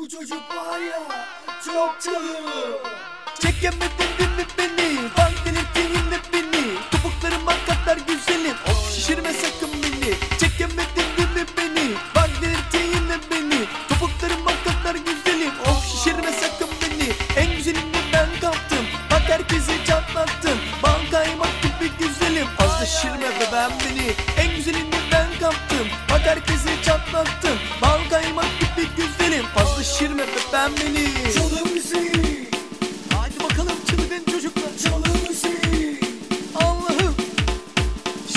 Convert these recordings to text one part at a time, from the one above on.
Bu çocuk var ya çok çalıyor. Çekemedin mi beni Van delirttiğin de beni Topuklarıma kadar güzelim Of şişirme sakın beni. Çekemedin mi beni Van delirttiğin de beni Topuklarıma kadar güzelim Of şişirme sakın beni. En güzelini ben kaptım Bak herkesi çatlattım. Bal kaymak gibi güzelim Fazla şişirme bebeğim beni. En güzelini ben kaptım Bak herkesi çatlattım. Gibi Fazla şişirme bebeğim beni Çalır mısın? Hadi bakalım çılgın çocuklar Çalır mısın? Allah'ım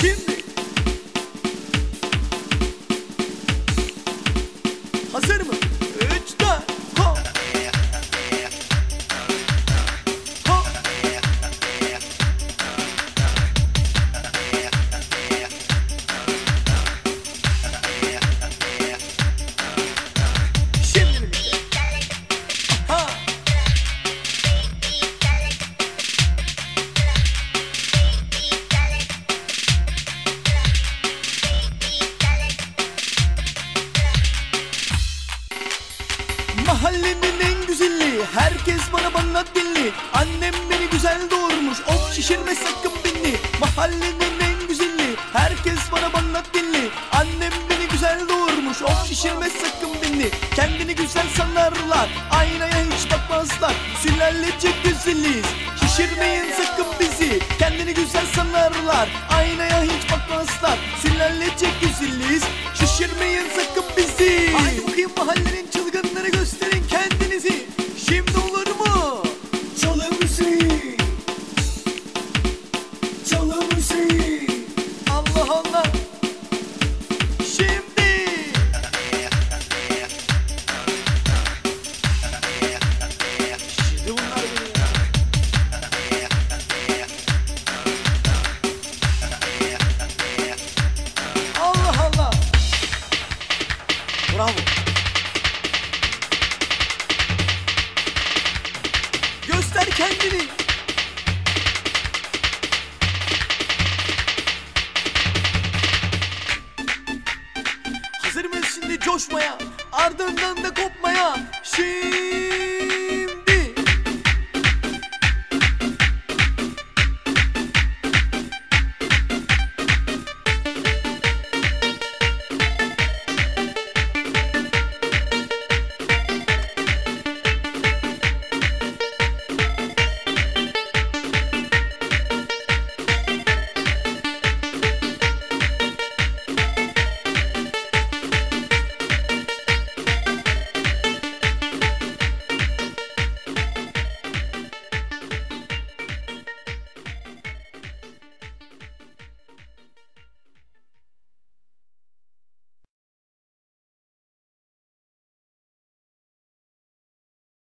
Şimdi Hazır mı? Mahallenin en güzeli Herkes bana bana dilli Annem beni güzel doğurmuş. Of şişirme sakın beni. Mahallenin en güzeli Herkes bana bana dilli Annem beni güzel doğurmuş. Of şişirme sakın beni. Kendini güzel sanarlar. Aynaya hiç bakmazlar. Sülalece güzeliz Şişirmeyin sakın bizi. Kendini güzel sanarlar. Aynaya hiç bakmazlar. Sülalece güzeliz Şişirmeyin sakın bizi. Haydi bakayım mahallenin çılgınları gösterin Bravo. Göster kendini. Hazır mıyız şimdi coşmaya? Ardından da kopmaya. Şimdi